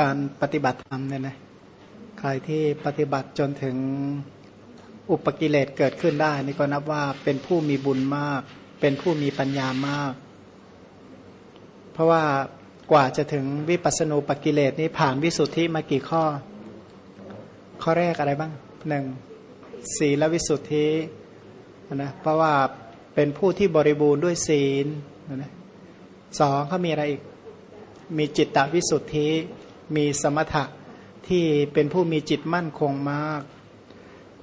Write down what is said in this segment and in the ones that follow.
การปฏิบัติธรรมเนี่ยนะใครที่ปฏิบัติจนถึงอุปกิเลสเกิดขึ้นได้ นี่ก็นับว่าเป็นผู้มีบุญมาก เป็นผู้มีปัญญามาก เพราะว่ากว่าจะถึงวิปัสสนูปกิเลสนี้ผ่านวิสุทธิมากี่ข้อ ข้อแรกอะไรบ้างหนึ่งศีลวิสุทธินะเพราะว่าเป็นผู้ที่บริบูรณ์ด้วยศีลนะสองเขามีอะไรอีก มีจิตตวิสุทธิ มีสมถะที่เป็นผู้มีจิตมั่นคงมาก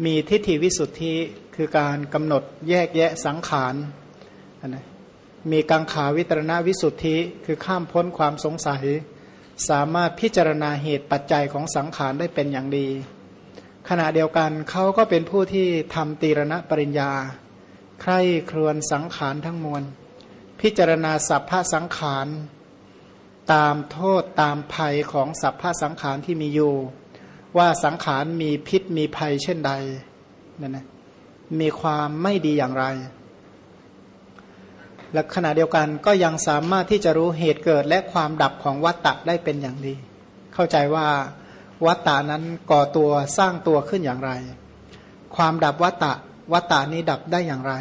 มีทิฏฐิวิสุทธิคือการกำหนดแยกแยะสังขารนะมีกังขาวิตรณวิสุทธิคือข้ามพ้นความสงสัย สามารถพิจารณาเหตุปัจจัยของสังขารได้เป็นอย่างดี ขณะเดียวกันเขาก็เป็นผู้ที่ทำตีรณปริญญา ใคร่ครวนสังขารทั้งมวล พิจารณาสัพพะสังขาร ตามโทษตามภัยของสัพพะสังขารที่มีอยู่ ว่าสังขารมีพิษมีภัยเช่นใดนั่นนะมีความไม่ดีอย่างไร และขณะเดียวกันก็ยังสามารถที่จะรู้เหตุเกิดและความดับของวัตตะได้เป็นอย่างดี เข้าใจว่าวัตตะนั้นก่อตัวสร้างตัวขึ้นอย่างไร ความดับวัตตะวัตตะนี้ดับได้อย่างไร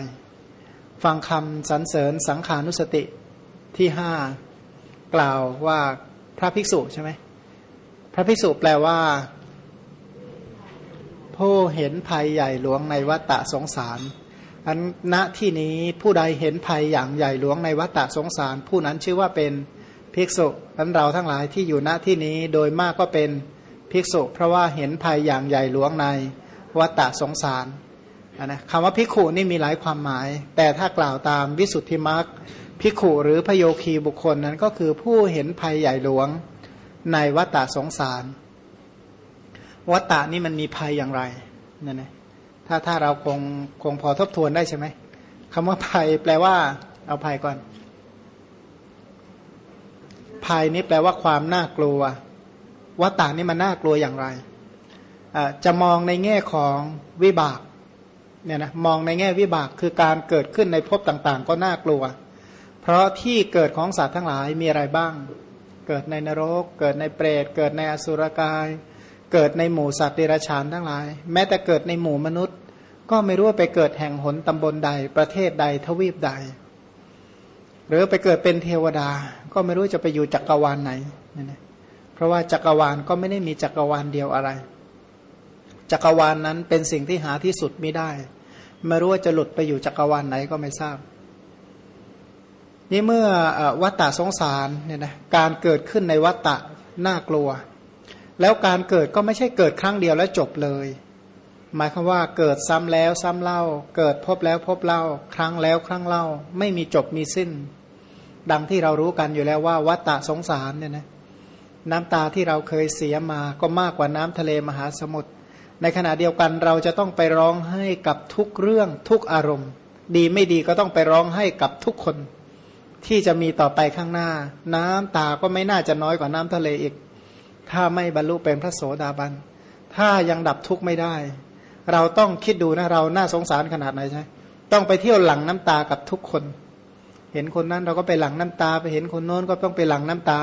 ฟังคำสรรเสริญสังขานุสติที่ห้า กล่าวว่าพระภิกษุใช่ไหมพระภิกษุแปลว่าผู้เห็นภัยใหญ่หลวงในวัตตะสงสารอันณที่นี้ผู้ใดเห็นภัยอย่างใหญ่หลวงในวัฏฏะสงสาร ผู้นั้นชื่อว่าเป็นภิกษุอันเราทั้งหลายที่อยู่ณที่นี้โดยมากก็เป็นภิกษุ เพราะว่าเห็นภัยอย่างใหญ่หลวงในวัฏฏะสงสารนะคำว่าภิกขุนี่มีหลายความหมาย แต่ถ้ากล่าวตามวิสุทธิมรรค ภิกขุหรือพโยคีบุคคลนั้นก็คือผู้เห็นภัยใหญ่หลวงในวัฏฏะสงสาร วัฏฏะนี่มันมีภัยอย่างไรนั่นเถ้าถ้าเราคงคงพอทบทวนได้ใช่ไหมคำว่าภัยแปลว่า เอาภัยก่อน ภัยนี้แปลว่าความน่ากลัว วัตตานี่มันน่ากลัวอย่างไรจะมองในแง่ของวิบากเนี่ยนะมองในแง่วิบากคือการเกิดขึ้นในภพต่าง ๆ ก็น่ากลัว เพราะที่เกิดของสัตว์ทั้งหลายมีอะไรบ้าง เกิดในนรก เกิดในเปรต เกิดในอสุรกาย เกิดในหมู่สัตว์เดรัจฉานทั้งหลาย แม้แต่เกิดในหมู่มนุษย์ ก็ไม่รู้ว่าไปเกิดแห่งหนตำบลใด ประเทศใด ทวีปใด หรือไปเกิดเป็นเทวดา ก็ไม่รู้จะไปอยู่จักรวาลไหน เพราะว่าจักรวาลก็ไม่ได้มีจักรวาลเดียวอะไร จักรวาลนนั้นเป็นสิ่งที่หาที่สุดไม่ได้ ไม่รู้ว่าจะหลุดไปอยู่จักรวาลไหนก็ไม่ทราบ นี่เมื่อวัตตะสงสารเนี่ยนะการเกิดขึ้นในวัตตะน่ากลัว แล้วการเกิดก็ไม่ใช่เกิดครั้งเดียวแล้วจบเลย หมายความว่าเกิดซ้ำแล้วซ้ำเล่า เกิดพบแล้วพบเล่า ครั้งแล้วครั้งเล่า ไม่มีจบมีสิ้น ดังที่เรารู้กันอยู่แล้วว่าวัตตะสงสารเนี่ยนะน้ำตาที่เราเคยเสียมาก็มากกว่าน้ำทะเลมหาสมุทรในขณะเดียวกันเราจะต้องไปร้องให้กับทุกเรื่องทุกอารมณ์ ดีไม่ดีก็ต้องไปร้องให้กับทุกคน ที่จะมีต่อไปข้างหน้า น้ำตาก็ไม่น่าจะน้อยกว่าน้ำทะเลอีก ถ้าไม่บรรลุเป็นพระโสดาบัน ถ้ายังดับทุกข์ไม่ได้ เราต้องคิดดูนะเราน่าสงสารขนาดไหนใช่ต้องไปเที่ยวหลังน้ำตากับทุกคน เห็นคนนั้นเราก็ไปหลังน้ำตา ไปเห็นคนโน้นก็ต้องไปหลังน้ำตา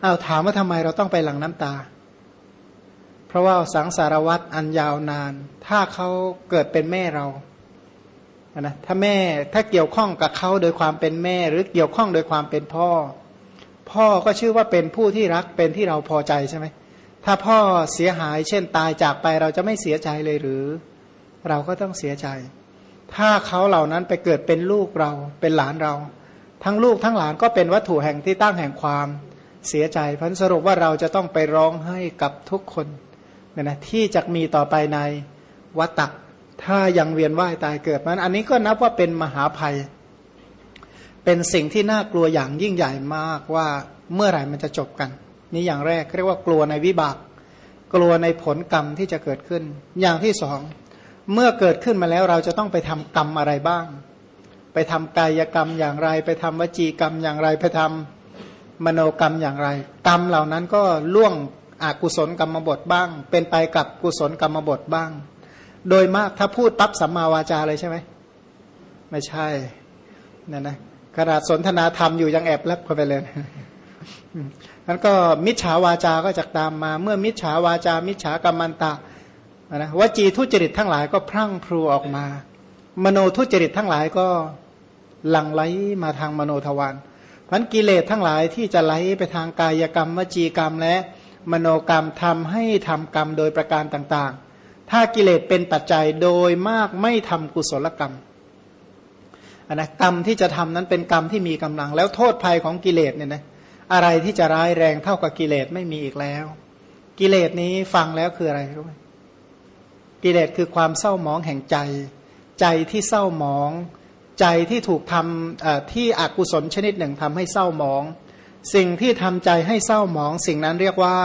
เอาถามว่าทำไมเราต้องไปหลังน้ำตา เพราะว่าสังสารวัตรอันยาวนาน ถ้าเขาเกิดเป็นแม่เรา นะถ้าแม่ถ้าเกี่ยวข้องกับเขาโดยความเป็นแม่ หรือเกี่ยวข้องโดยความเป็นพ่อ พ่อก็ชื่อว่าเป็นผู้ที่รักเป็นที่เราพอใจใช่ไหมถ้าพ่อเสียหายเช่นตายจากไปเราจะไม่เสียใจเลยหรือ เราก็ต้องเสียใจ ถ้าเขาเหล่านั้นไปเกิดเป็นลูกเราเป็นหลานเรา ทั้งลูกทั้งหลานก็เป็นวัตถุแห่งที่ตั้งแห่งความเสียใจพันสรุปว่าเราจะต้องไปร้องให้กับทุกคนเนี่ยนะที่จะมีต่อไปในวัตตะ ถ้ายังเวียนว่ายตายเกิดมันอันนี้ก็นับว่าเป็นมหาภัย เป็นสิ่งที่น่ากลัวอย่างยิ่งใหญ่มากว่าเมื่อไหร่มันจะจบกัน นี่อย่างแรกเรียกว่ากลัวในวิบาก กลัวในผลกรรมที่จะเกิดขึ้น อย่างที่สองเมื่อเกิดขึ้นมาแล้วเราจะต้องไปทำกรรมอะไรบ้าง ไปทำกายกรรมอย่างไร ไปทำวจีกรรมอย่างไรไปทำมโนกรรมอย่างไร กรรมเหล่านั้นก็ล่วงอกุศลกรรมบทบ้าง เป็นไปกับกุศลกรรมบทบ้าง โดยมากถ้าพูดปั๊บสัมมาวาจาเลยใช่ไหมไม่ใช่นั่นนะขนาดสนทนาธรรมอยู่ยังแอบแลบเข้าไปเลยนั้นก็มิจฉาวาจาก็จะตามมา เมื่อมิจฉาวาจา มิจฉากรรมันตะนะวจีทุจริตทั้งหลายก็พรั่งพรูออกมา มโนทุจริตทั้งหลายก็หลั่งไหลมาทางมโนทวารพันกิเลสทั้งหลายที่จะไหลไปทางกายกรรม วจีกรรมและมโนกรรมทำให้ทำกรรมโดยประการต่าง ถ้ากิเลสเป็นปัจจัยโดยมากไม่ทำกุศลกรรมนนะกรรมที่จะทำนั้นเป็นกรรมที่มีกำลัง แล้วโทษภัยของกิเลสเนี่ยนะอะไรที่จะร้ายแรงเท่ากับกิเลสไม่มีอีกแล้ว กิเลสนี้ฟังแล้วคืออะไรรู้ไหมกิเลสคือความเศร้าหมองแห่งใจ ใจที่เศร้าหมอง ใจที่ถูกทำที่อกุศลชนิดหนึ่งทำให้เศร้าหมอง สิ่งที่ทำใจให้เศร้าหมอง สิ่งนั้นเรียกว่า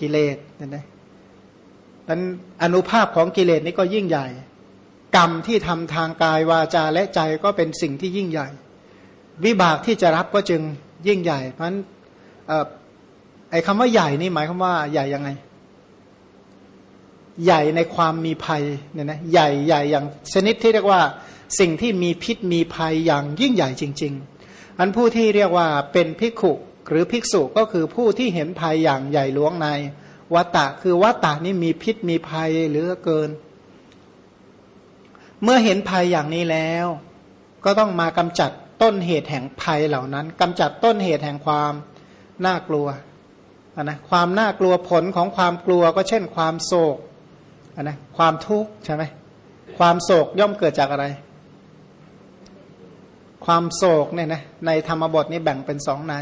กิเลสเห็นไหม นั้นอนุภาพของกิเลสนี้ก็ยิ่งใหญ่ กรรมที่ทำทางกายวาจาและใจก็เป็นสิ่งที่ยิ่งใหญ่ วิบากที่จะรับก็จึงยิ่งใหญ่ เพราะฉะนั้นไอ้คำว่าใหญ่นี่หมายความว่าใหญ่ยังไง ใหญ่ในความมีภัยเนี่ยนะใหญ่ใหญ่อย่างชนิดที่เรียกว่าสิ่งที่มีพิษมีภัยอย่างยิ่งใหญ่จริง ๆ อันผู้ที่เรียกว่าเป็นภิกขุหรือภิกษุก็คือผู้ที่เห็นภัยอย่างใหญ่หลวงใน วัตตะคือวัตตะนี่มีพิษมีภัยเหลือเกิน เมื่อเห็นภัยอย่างนี้แล้ว ก็ต้องมากำจัดต้นเหตุแห่งภัยเหล่านั้นกำจัดต้นเหตุแห่งความน่ากลัวนะความน่ากลัวผลของความกลัวก็เช่นความโศกนะความทุกข์ใช่ไหมความโศกย่อมเกิดจากอะไร ความโศกเนี่ยนะในธรรมบทนี้แบ่งเป็นสองใน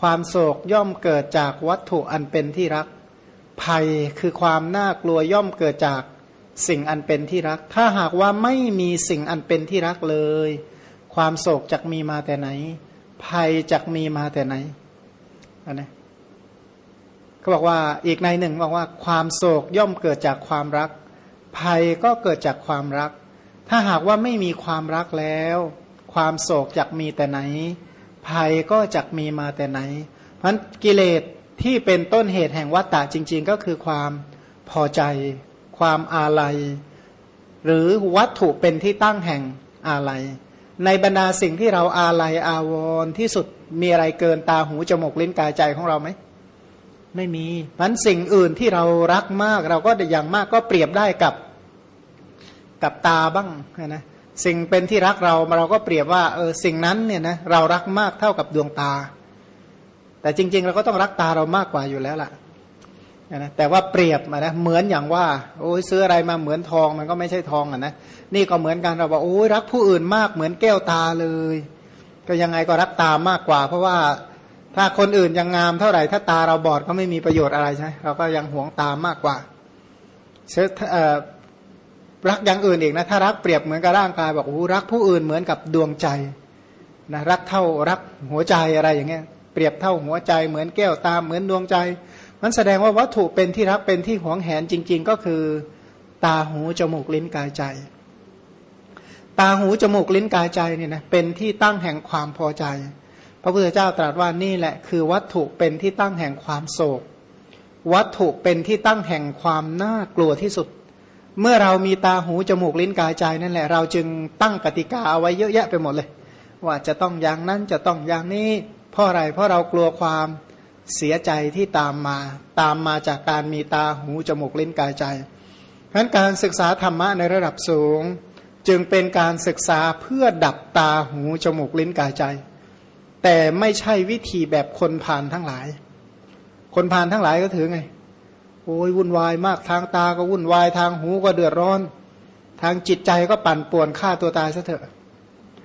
ความโศกย่อมเกิดจากวัตถุอันเป็นที่รัก ภัยคือความน่ากลัวย่อมเกิดจากสิ่งอันเป็นที่รัก ถ้าหากว่าไม่มีสิ่งอันเป็นที่รักเลย ความโศกจักมีมาแต่ไหน ภัยจักมีมาแต่ไหนอันนี้เขาบอกว่าอีกในหนึ่งบอกว่าความโศกย่อมเกิดจากความรัก ภัยก็เกิดจากความรัก ถ้าหากว่าไม่มีความรักแล้ว ความโศกจักมีแต่ไหน ภัยก็จักมีมาแต่ไหน เพราะกิเลส ที่เป็นต้นเหตุแห่งวัฏฏะจริง ๆ ก็คือความพอใจ ความอาลัย หรือวัตถุเป็นที่ตั้งแห่งอาลัย ในบรรดาสิ่งที่เราอาลัยอาวรที่สุดมีอะไรเกินตาหูจมูกลิ้นกายใจของเราไหมไม่มีมันสิ่งอื่นที่เรารักมาก เราก็อย่างมากก็เปรียบได้กับกับตาบ้างนะสิ่งเป็นที่รักเราเราก็เปรียบว่าเออสิ่งนั้นเนี่ยนะเรารักมากเท่ากับดวงตา แต่จริง ๆ เราก็ต้องรักตาเรามากกว่าอยู่แล้วล่ะนะแต่ว่าเปรียบมานะเหมือนอย่างว่า โอ้ยซื้ออะไรมาเหมือนทองมันก็ไม่ใช่ทองอะนะนี่ก็เหมือนกันเราบอกโอ้ยรักผู้อื่นมากเหมือนแก้วตาเลย ก็ยังไงก็รักตามากกว่า เพราะว่าถ้าคนอื่นยังงามเท่าไหร่ถ้าตาเราบอดก็ไม่มีประโยชน์อะไรใช่เราก็ยังหวงตามมากกว่าเชื่อรักอย่างอื่นอีกนะถ้ารักเปรียบเหมือนกับร่างกายบอกโอ้รักผู้อื่นเหมือนกับดวงใจนะรักเท่ารักหัวใจอะไรอย่างเงี้ย เปรียบเท่าหัวใจเหมือนแก้วตาเหมือนดวงใจ มันแสดงว่าวัตถุเป็นที่รักเป็นที่หวงแหนจริง ๆ ก็คือ ตาหูจมูกลิ้นกายใจ ตาหูจมูกลิ้นกายใจเนี่ยนะเป็นที่ตั้งแห่งความพอใจ พระพุทธเจ้าตรัสว่านี่แหละ คือวัตถุเป็นที่ตั้งแห่งความโศก วัตถุเป็นที่ตั้งแห่งความน่ากลัวที่สุด เมื่อเรามีตาหูจมูกลิ้นกายใจนั่นแหละ เราจึงตั้งกติกาเอาไว้เยอะแยะไปหมดเลย ว่าจะต้องอย่างนั้นจะต้องอย่างนี้ เพราะอะไร เพราะเรากลัวความเสียใจที่ตามมา ตามมาจากการมีตาหูจมูกลิ้นกายใจเพราะการศึกษาธรรมะในระดับสูง จึงเป็นการศึกษาเพื่อดับตาหูจมูกลิ้นกายใจ แต่ไม่ใช่วิธีแบบคนผ่านทั้งหลาย คนผ่านทั้งหลายก็ถือไง โอ้ยวุ่นวายมากทางตาก็วุ่นวายทางหูก็เดือดร้อน ทางจิตใจก็ปั่นป่วนฆ่าตัวตายซะเถอะ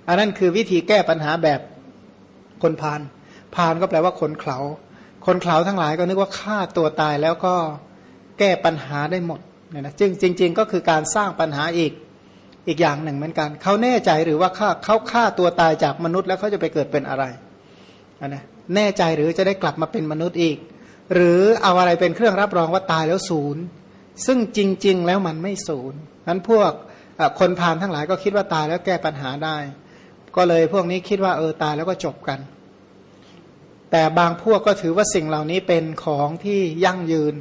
อันนั้นคือวิธีแก้ปัญหาแบบคนพาน พานก็แปลว่าคนเขาคนเขาทั้งหลายก็นึกว่าฆ่าตัวตายแล้วก็แก้ปัญหาได้หมดเนี่ยนะจึงจริง ๆ ก็คือการสร้างปัญหาอีกอีกอย่างหนึ่งเหมือนกัน เขาแน่ใจหรือว่าฆ่าเขาฆ่าตัวตายจากมนุษย์แล้วเขาจะไปเกิดเป็นอะไรนะแน่ใจหรือจะได้กลับมาเป็นมนุษย์อีก หรือเอาอะไรเป็นเครื่องรับรองว่าตายแล้วศูนย์ซึ่งจริง ๆ แล้วมันไม่ศูนย์นั้นพวกคนพานทั้งหลายก็คิดว่าตายแล้วแก้ปัญหาได้ ก็เลยพวกนี้คิดว่าเออตายแล้วก็จบกัน แต่บางพวกก็ถือว่าสิ่งเหล่านี้เป็นของที่ยั่งยืน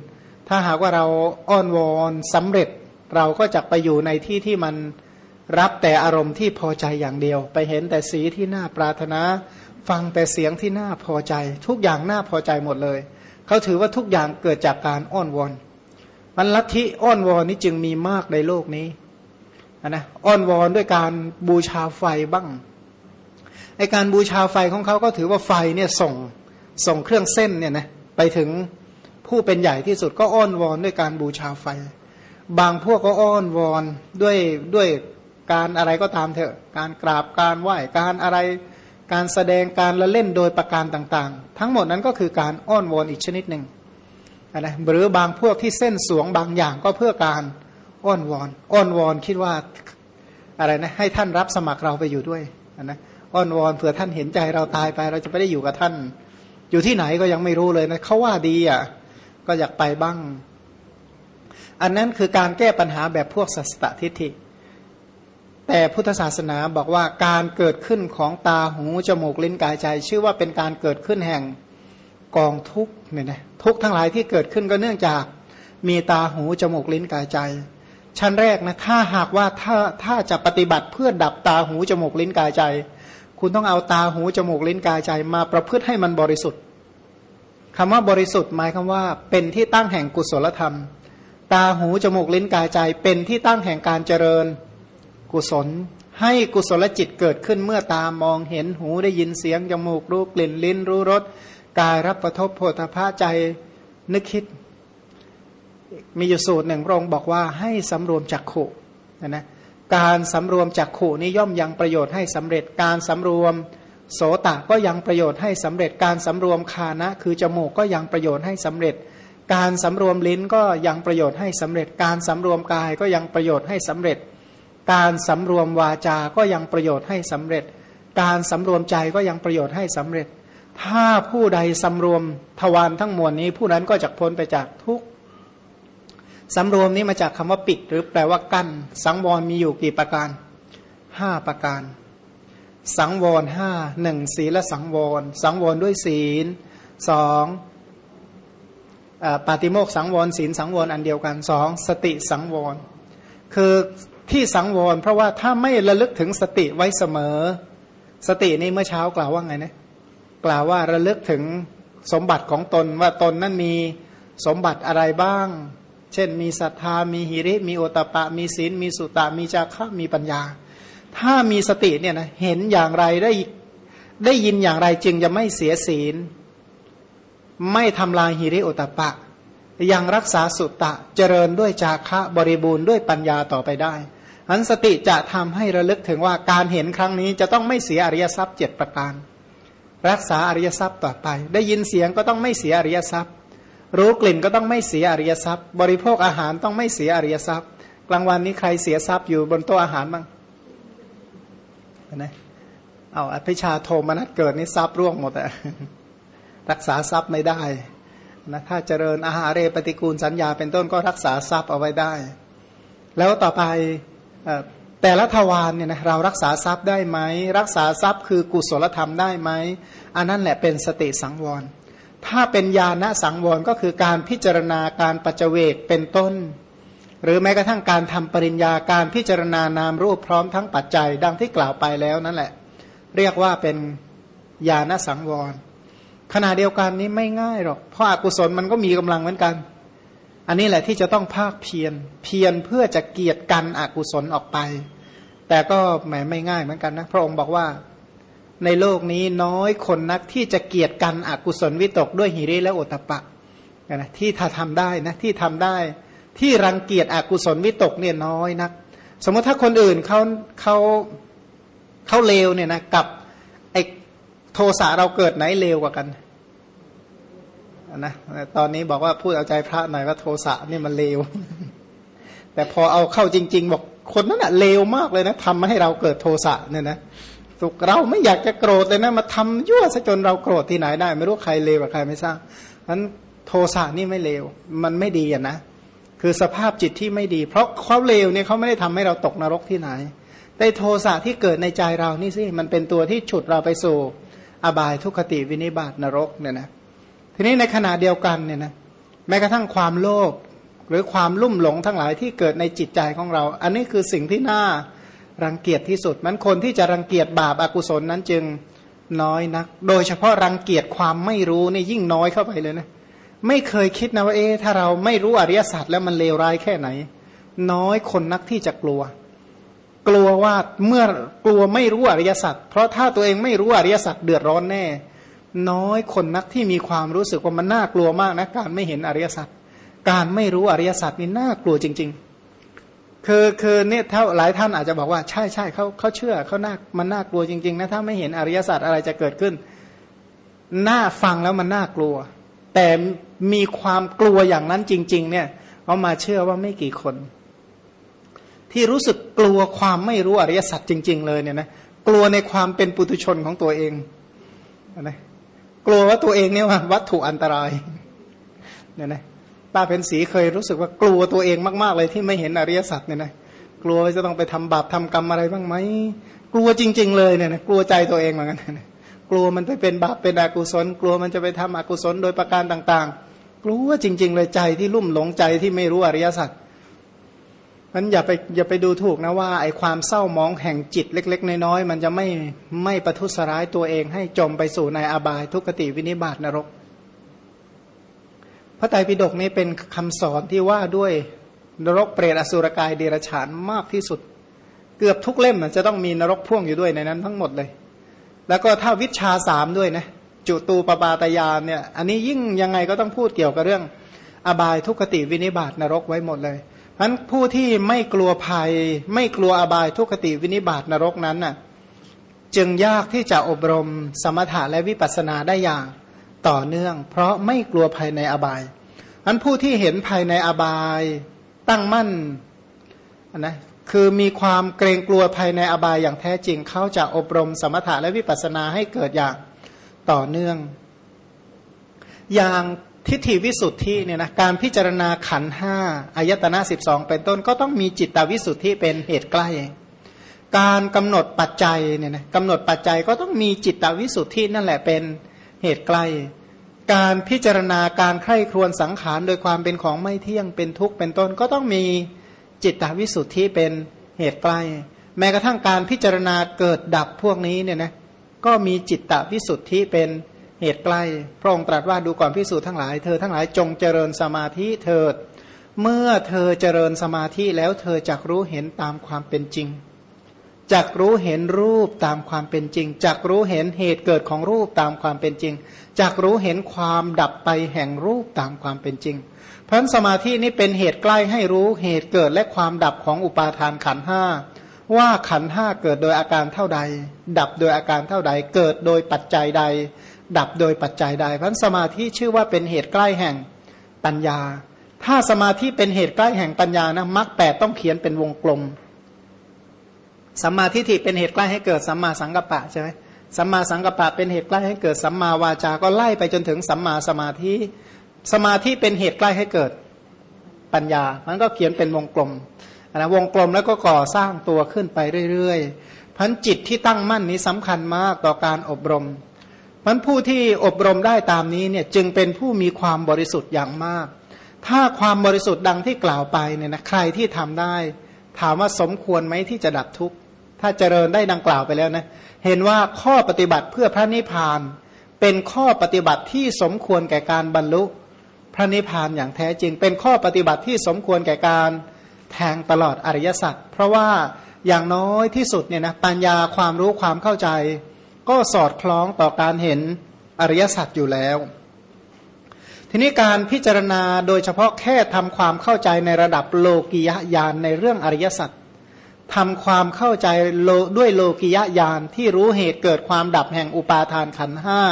ถ้าหากว่าเราอ้อนวอนสำเร็จเราก็จะไปอยู่ในที่ที่มันรับแต่อารมณ์ที่พอใจอย่างเดียว ไปเห็นแต่สีที่น่าปรารถนา ฟังแต่เสียงที่น่าพอใจ ทุกอย่างน่าพอใจหมดเลย เขาถือว่าทุกอย่างเกิดจากการอ้อนวอนมันลัทธิอ้อนวอนนี้จึงมีมากในโลกนี้นะอ้อนวอนด้วยการบูชาไฟบ้าง ไอการบูชาไฟของเขาก็ถือว่าไฟเนี่ยส่งส่งเครื่องเส้นเนี่ยนะไปถึงผู้เป็นใหญ่ที่สุดก็อ้อนวอนด้วยการบูชาไฟ บางพวกก็อ้อนวอนด้วยด้วยการอะไรก็ตามเถอะ การกราบการไหว้การอะไรการแสดงการละเล่นโดยประการต่างๆ ทั้งหมดนั้นก็คือการอ้อนวอนอีกชนิดหนึ่งนะหรือบางพวกที่เส้นสวงบางอย่างก็เพื่อการอ้อนวอนอ้อนวอนคิดว่าอะไรนะให้ท่านรับสมัครเราไปอยู่ด้วยนะ อ้อนวอนเผื่อท่านเห็นใจเราตายไป เราจะไม่ได้อยู่กับท่าน อยู่ที่ไหนก็ยังไม่รู้เลยนะเขาว่าดีอะก็อยากไปบ้าง อันนั้นคือการแก้ปัญหาแบบพวกสัสตทิฏฐิ แต่พุทธศาสนาบอกว่าการเกิดขึ้นของตาหูจมูกลิ้นกายใจ ชื่อว่าเป็นการเกิดขึ้นแห่งกองทุกเนี่ยนะทุกทั้งหลายที่เกิดขึ้นก็เนื่องจากมีตาหูจมูกลิ้นกายใจ ชั้นแรกนะถ้าหากว่าถ้าถ้าจะปฏิบัติเพื่อดับตาหูจมูกลิ้นกายใจ คุณต้องเอาตาหูจมูกลิ้นกายใจมาประพฤติให้มันบริสุทธิ์คำว่าบริสุทธิ์หมายคำว่า เป็นที่ตั้งแห่งกุศลธรรม ตาหูจมูกลิ้นกายใจ เป็นที่ตั้งแห่งการเจริญกุศล ให้กุศลจิตเกิดขึ้นเมื่อตามองเห็นหูได้ยินเสียงจมูกรู้กลิ่นลิ้นรู้รสกายรับประทบโพธาภาใจนึกคิด มีอยู่สูตรหนึ่งพระองค์บอกว่าให้สำรวมจักขุนะนะ การสำรวมจักขุนี้ย่อมยังประโยชน์ให้สำเร็จการสำรวมโสตก็ยังประโยชน์ให้สำเร็จการสำรวมคานะ คือจมูกก็ยังประโยชน์ให้สำเร็จ การสำรวมลิ้นก็ยังประโยชน์ให้สำเร็จ การสำรวมกายก็ยังประโยชน์ให้สำเร็จ การสำรวมวาจา ก็ยังประโยชน์ให้สำเร็จ การสำรวมใจก็ยังประโยชน์ให้สำเร็จ ถ้าผู้ใดสำรวมทวารทั้งมวลนี้ ผู้นั้นก็จะพ้นไปจากทุกข สำรวมนี้มาจากคำว่าปิด หรือแปลว่ากั้น สังวรมีอยู่กี่ประการห้าประการ สังวรห้าหนึ่งศีลสังวร สังวรด้วยศีลสองปาติโมกสังวรศีลสังวรอันเดียวกันสองสติสังวร คือที่สังวร เพราะว่าถ้าไม่ระลึกถึงสติไว้เสมอ สตินี่เมื่อเช้ากล่าวว่าไงนะกล่าวว่าระลึกถึงสมบัติของตนว่าตนนั้นมีสมบัติอะไรบ้าง เช่นมีศรัทธามีหิริ มีโอตปะ มีศีลมีสุตตะมีจาระมีปัญญา ถ้ามีสติเนี่ยนะเห็นอย่างไรได้ได้ยินอย่างไรจึงจะไม่เสียศีล ไม่ทำลายหิริโอตปะ ยังรักษาสุตตะเจริญด้วยจาคะบริบูรณ์ด้วยปัญญาต่อไปได้อันสติจะทำให้ระลึกถึงว่าการเห็นครั้งนี้จะต้องไม่เสียอริยทรัพย์เจ็ดประการ รักษาอริยทรัพย์ต่อไป ได้ยินเสียงก็ต้องไม่เสียอริยทรัพย์ รู้กลิ่นก็ต้องไม่เสียอริยทรัพย์ บริโภคอาหารต้องไม่เสียอริยทรัพย์ กลางวันนี้ใครเสียทรัพย์อยู่บนโต๊ะอาหารบ้างนะเอาอภิชาโทมนัสเกิดนี่ทรัพย์ร่วงหมดอะรักษาทรัพย์ไม่ได้นะถ้าเจริญอาหารเรปฏิกูลสัญญาเป็นต้นก็รักษาทรัพย์เอาไว้ได้ แล้วต่อไปแต่ละทวารเนี่ยนะเรารักษาทรัพย์ได้ไหมรักษาทรัพย์คือกุศลธรรมได้ไหมอันนั้นแหละเป็นสติสังวร ถ้าเป็นญาณสังวรก็คือการพิจารณาการปัจเจกเป็นต้น หรือแม้กระทั่งการทำปริญญาการพิจารณานามรูปพร้อมทั้งปัจจัยดังที่กล่าวไปแล้วนั่นแหละ เรียกว่าเป็นญาณสังวร ขณะเดียวกันนี้ไม่ง่ายหรอกเพราะอากุศลมันก็มีกำลังเหมือนกัน อันนี้แหละที่จะต้องภาคเพียรเพียรเพื่อจะเกียรติกันอกุศลออกไป แต่ก็แหมไม่ง่ายเหมือนกันนะพระองค์บอกว่า ในโลกนี้น้อยคนนักที่จะเกียรติกันอกุศลวิตกด้วยหิริและโอตปะนะที่ถ้าทำได้นะที่ทำได้ ที่รังเกียจอกุศลวิตกเนี่ยน้อยนัก สมมติถ้าคนอื่นเขาเขาเขาเลวเนี่ยนะกับไอโทสะเราเกิดไหนเลวกว่ากันนะตอนนี้บอกว่าพูดเอาใจพระหน่อยว่าโทสะนี่มันเลว แต่พอเอาเข้าจริง ๆ บอกคนนั้นอะเลวมากเลยนะทำมาให้เราเกิดโทสะเนี่ยนะ สุกเราไม่อยากจะโกรธเลยนะมาทำยั่วซะจนเราโกรธที่ไหนได้ ไม่รู้ใครเลวกับใครไม่ทราบนั้นโทสะนี่ไม่เลว มันไม่ดีอะนะ คือสภาพจิตที่ไม่ดี เพราะเขาเลวเนี่ยเขาไม่ได้ทำให้เราตกนรกที่ไหน แต่โทสะที่เกิดในใจเรานี่สิมันเป็นตัวที่ฉุดเราไปสู่อบายทุกขติวินิบาตนรกเนี่ยนะทีนี้ในขณะเดียวกันเนี่ยนะแม้กระทั่งความโลภหรือความลุ่มหลงทั้งหลายที่เกิดในจิตใจของเรา อันนี้คือสิ่งที่น่า รังเกียจที่สุด มันคนที่จะรังเกียจบาปอากุศลนั้นจึงน้อยนัก โดยเฉพาะรังเกียจความไม่รู้นี่ยิ่งน้อยเข้าไปเลยนะ ไม่เคยคิดนะว่าเอ๊ะถ้าเราไม่รู้อริยสัจแล้วมันเลวร้ายแค่ไหน น้อยคนนักที่จะกลัว กลัวว่าเมื่อกลัวไม่รู้อริยสัจเพราะถ้าตัวเองไม่รู้อริยสัจเดือดร้อนแน่ น้อยคนนักที่มีความรู้สึกว่ามันน่ากลัวมากนะการไม่เห็นอริยสัจการไม่รู้อริยสัจนี่น่ากลัวจริง ๆ คือคือเนี่ยเท่าหลายท่านอาจจะบอกว่าใช่ใช่เขาเขาเชื่อเขาน่ามันน่ากลัวจริง ๆ นะถ้าไม่เห็นอริยสัจอะไรจะเกิดขึ้นน่าฟังแล้วมันน่ากลัว แต่มีความกลัวอย่างนั้นจริง ๆ เนี่ยเอามาเชื่อว่าไม่กี่คน ที่รู้สึกกลัวความไม่รู้อริยสัจจริง ๆ เลยเนี่ยนะกลัวในความเป็นปุถุชนของตัวเองนะกลัวว่าตัวเองเนี่ยวัตถุอันตรายเนี่ยนะ ป้าเพนสีเคยรู้สึกว่ากลัวตัวเองมาก ๆ เลยที่ไม่เห็นอริยสัจเนี่ยนะกลัวจะต้องไปทำบาปทำกรรมอะไรบ้างไหมกลัวจริง ๆ เลยเนี่ยนะกลัวใจตัวเองเหมือนกันกลัวมันไปเป็นบาปเป็นอกุศล กลัวมันจะไปทำอกุศลโดยประการต่าง ๆ กลัวจริง ๆ เลยใจที่ลุ่มหลงใจที่ไม่รู้อริยสัจมันอย่าไปอย่าไปดูถูกนะว่าไอ้ความเศร้ามองแห่งจิตเล็ก ๆ น้อยๆมันจะไม่ไม่ประทุษร้ายตัวเองให้จมไปสู่ในอบายทุกขติวินิบาตนรก พระไตรปิฎกนี้เป็นคำสอนที่ว่าด้วยนรกเปรตอสุรกายเดรัจฉานมากที่สุด เกือบทุกเล่มจะต้องมีนรกพ่วงอยู่ด้วยในนั้นทั้งหมดเลย แล้วก็ถ้าวิชาสามด้วยนะจุตูปปาตยานเนี่ยอันนี้ยิ่งยังไงก็ต้องพูดเกี่ยวกับเรื่อง อบายทุกขติวินิบาตนรกไว้หมดเลยเพราะผู้ที่ไม่กลัวภัย ไม่กลัวอบายทุกขติวินิบาตนรกนั้นน่ะจึงยากที่จะอบรมสมถะและวิปัสสนาได้อย่าง ต่อเนื่อง เพราะไม่กลัวภัยในอบายอันผู้ที่เห็นภายในอบายตั้งมั่นนะคือมีความเกรงกลัวภายในอบายอย่างแท้จริงเขาจะอบรมสมถะและวิปัสสนาให้เกิดอย่างต่อเนื่อง อย่างทิฏฐิวิสุทธิเนี่ยนะการพิจารณาขันห้าอายตนะสิบสองเป็นต้นก็ต้องมีจิตตวิสุทธิเป็นเหตุใกล้ การกำหนดปัจจัยเนี่ยนะกำหนดปัจจัยก็ต้องมีจิตตวิสุทธินั่นแหละเป็น เหตุใกล้ การพิจารณาการใคร่ครวญสังขารโดยความเป็นของไม่เที่ยงเป็นทุกข์เป็นต้น ก็ต้องมีจิตตวิสุทธิเป็นเหตุใกล้ แม้กระทั่งการพิจารณาเกิดดับพวกนี้เนี่ยนะก็มีจิตตวิสุทธิเป็นเหตุใกล้ พระองค์ตรัสว่าดูก่อนพิสูจน์ทั้งหลายเธอทั้งหลายจงเจริญสมาธิเถิด เมื่อเธอเจริญสมาธิแล้วเธอจะรู้เห็นตามความเป็นจริง จักรู้เห็นรูปตามความเป็นจริงจักรู้เห็นเหตุเกิดของรูปตามความเป็นจริงจักรู้เห็นความดับไปแห่งรูปตามความเป็นจริงเพราะสมาธินี้เป็นเหตุใกล้ให้รู้เหตุเกิดและความดับของอุปาทานขันห้าว่าขันห้าเกิดโดยอาการเท่าใด ดับโดยอาการเท่าใด เกิดโดยปัจจัยใด ดับโดยปัจจัยใดเพราะสมาธิชื่อว่าเป็นเหตุใกล้แห่งปัญญา ถ้าสมาธิเป็นเหตุใกล้แห่งปัญญานะมรรคแปดต้องเขียนเป็นวงกลม สัมมาทิฏฐิเป็นเหตุใกล้ให้เกิดสัมมาสังกัปปะใช่ไหมสัมมาสังกัปปะเป็นเหตุใกล้ให้เกิดสัมมาวาจาก็ไล่ไปจนถึงสัมมาสมาธิสมาธิเป็นเหตุใกล้ให้เกิดปัญญา มันก็เขียนเป็นวงกลมนะวงกลมแล้วก็ก่อสร้างตัวขึ้นไปเรื่อยๆพันจิตที่ตั้งมั่นนี้สำคัญมากต่อการอบรมพันผู้ที่อบรมได้ตามนี้เนี่ยจึงเป็นผู้มีความบริสุทธิ์อย่างมาก ถ้าความบริสุทธิ์ดังที่กล่าวไปเนี่ยนะใครที่ทำได้ ถามว่าสมควรไหมที่จะดับทุกข์ ถ้าเจริญได้ดังกล่าวไปแล้วนะ เห็นว่าข้อปฏิบัติเพื่อพระนิพพาน เป็นข้อปฏิบัติที่สมควรแก่การบรรลุ พระนิพพานอย่างแท้จริง เป็นข้อปฏิบัติที่สมควรแก่การแทงตลอดอริยสัจเพราะว่าอย่างน้อยที่สุดเนี่ยนะปัญญาความรู้ความเข้าใจ ก็สอดคล้องต่อการเห็นอริยสัจอยู่แล้ว ทีนี้การพิจารณาโดยเฉพาะแค่ทำความเข้าใจในระดับโลกิยญาณในเรื่องอริยสัจ ทำความเข้าใจด้วยโลกิยญาณที่รู้เหตุเกิดความดับแห่งอุปาทานขันห้า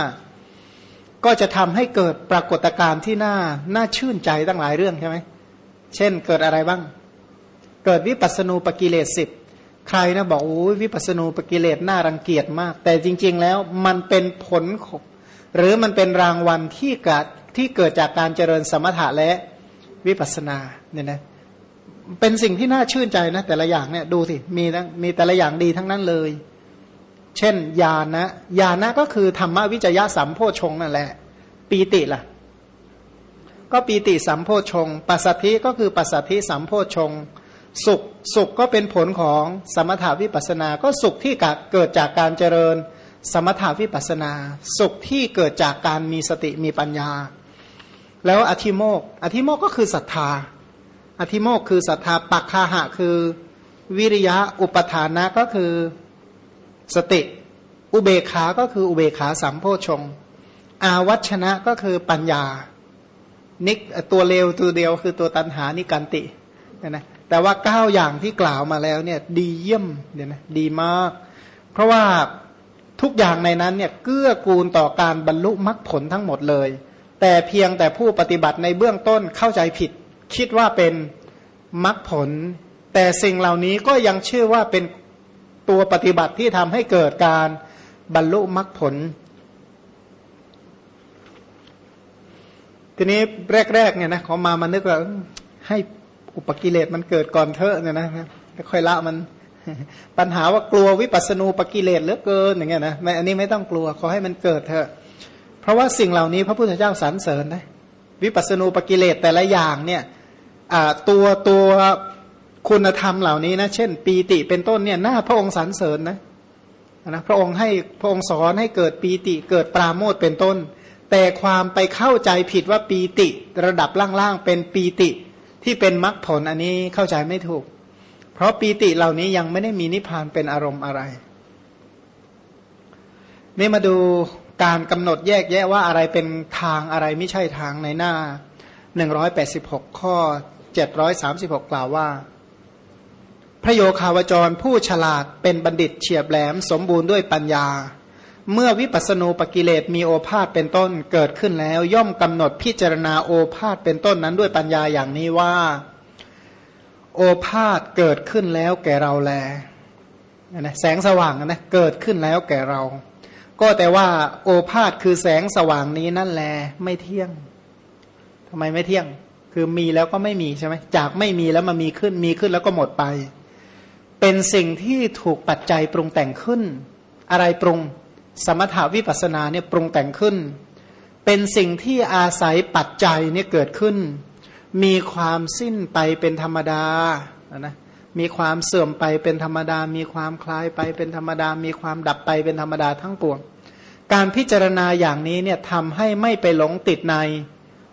ก็จะทำให้เกิดปรากฏการณ์ที่น่าน่าชื่นใจตั้งหลายเรื่องใช่ไหมเช่นเกิดอะไรบ้าง เกิดวิปัสณูปกิเลสสิบใครนะบอกโอ้ยวิปัสณูปกิเลสน่ารังเกียจมาก แต่จริง ๆ แล้วมันเป็นผลหรือมันเป็นรางวัลที่เกิดที่เกิดจากการเจริญสมถะและวิปัสนาเนี่ยนะ เป็นสิ่งที่น่าชื่นใจนะ แต่ละอย่างเนี่ยดูสิมีมีแต่ละอย่างดีทั้งนั้นเลย เช่น ญาณนะญาณนะก็คือธรรมวิจยะสัมโพชงนั่นแหละ ปีติล่ะ ก็ปีติสัมโพชงปัสสัทธิก็คือปัสสัทธิสัมโพชงสุขสุขก็เป็นผลของสมถาวิปัสนา ก็สุขที่เกิดจากการเจริญ สมถาวิปัสนา สุขที่เกิดจากการมีสติมีปัญญา แล้วอธิโมกอธิโมกก็คือศรัทธา อธิโมกคือศรัทธาปักคาหะคือวิริยะอุปทานะก็คือสติ อุเบขาก็คืออุเบขาสัมโพชง อาวัชนะก็คือปัญญา นิกตัวเลวตัวเดียวคือตัวตันหานิกันตินะแต่ว่าเก้าอย่างที่กล่าวมาแล้วเนี่ยดีเยี่ยมเนี่ยนะดีมาก เพราะว่าทุกอย่างในนั้นเนี่ยเกื้อกูลต่อการบรรลุมรรคผลทั้งหมดเลย แต่เพียงแต่ผู้ปฏิบัติในเบื้องต้นเข้าใจผิด คิดว่าเป็นมรรคผล แต่สิ่งเหล่านี้ก็ยังเชื่อว่าเป็นตัวปฏิบัติที่ทำให้เกิดการบรรลุมรรคผล ทีนี้แรกๆเนี่ยนะเขามามานึกว่าให้อุปกิเลสมันเกิดก่อนเถอะเนี่ยนะค่อยละมันปัญหาว่ากลัววิปัสนูปกิเลสเหลือเกินอย่างเงี้ยนะแม่อันนี้ไม่ต้องกลัวขอให้มันเกิดเถอะ เพราะว่าสิ่งเหล่านี้พระพุทธเจ้าสรรเสริญนะวิปัสนูปกิเลสแต่ละอย่างเนี่ย ตัวตัวคุณธรรมเหล่านี้นะ เช่น ปีติเป็นต้นเนี่ยหน้าพระองค์สรรเสริญนะนะพระองค์ให้พระองค์สอนให้เกิดปีติเกิดปราโมทเป็นต้น แต่ความไปเข้าใจผิดว่าปีติระดับล่างๆเป็นปีติที่เป็นมรรคผลอันนี้เข้าใจไม่ถูก เพราะปีติเหล่านี้ยังไม่ได้มีนิพพานเป็นอารมณ์อะไร นี่มาดูการกำหนดแยกแยะว่าอะไรเป็นทางอะไรไม่ใช่ทางในหน้า 186 ข้อ 736 กล่าวว่า พระโยคาวจรผู้ฉลาดเป็นบัณฑิตเฉียบแหลมสมบูรณ์ด้วยปัญญา เมื่อวิปัสณูปกิเลสมีโอภาษเป็นต้นเกิดขึ้นแล้ว ย่อมกำหนดพิจารณาโอภาษเป็นต้นนั้นด้วยปัญญาอย่างนี้ว่า โอภาษเกิดขึ้นแล้วแก่เราแลนะแสงสว่างนะเกิดขึ้นแล้วแก่เรา ก็แต่ว่าโอภาษคือแสงสว่างนี้นั่นแลไม่เที่ยงทำไมไม่เที่ยง คือมีแล้วก็ไม่มีใช่ไหมจากไม่มีแล้วมามีขึ้นมีขึ้นแล้วก็หมดไป เป็นสิ่งที่ถูกปัจจัยปรุงแต่งขึ้น อะไรปรุงสมถาวิปัสนาเนี่ยปรุงแต่งขึ้น เป็นสิ่งที่อาศัยปัจจัยเนี่ยเกิดขึ้น มีความสิ้นไปเป็นธรรมดานะมีความเสื่อมไปเป็นธรรมดา มีความคลายไปเป็นธรรมดา มีความดับไปเป็นธรรมดาทั้งปวง การพิจารณาอย่างนี้เนี่ยทำให้ไม่ไปหลงติดใน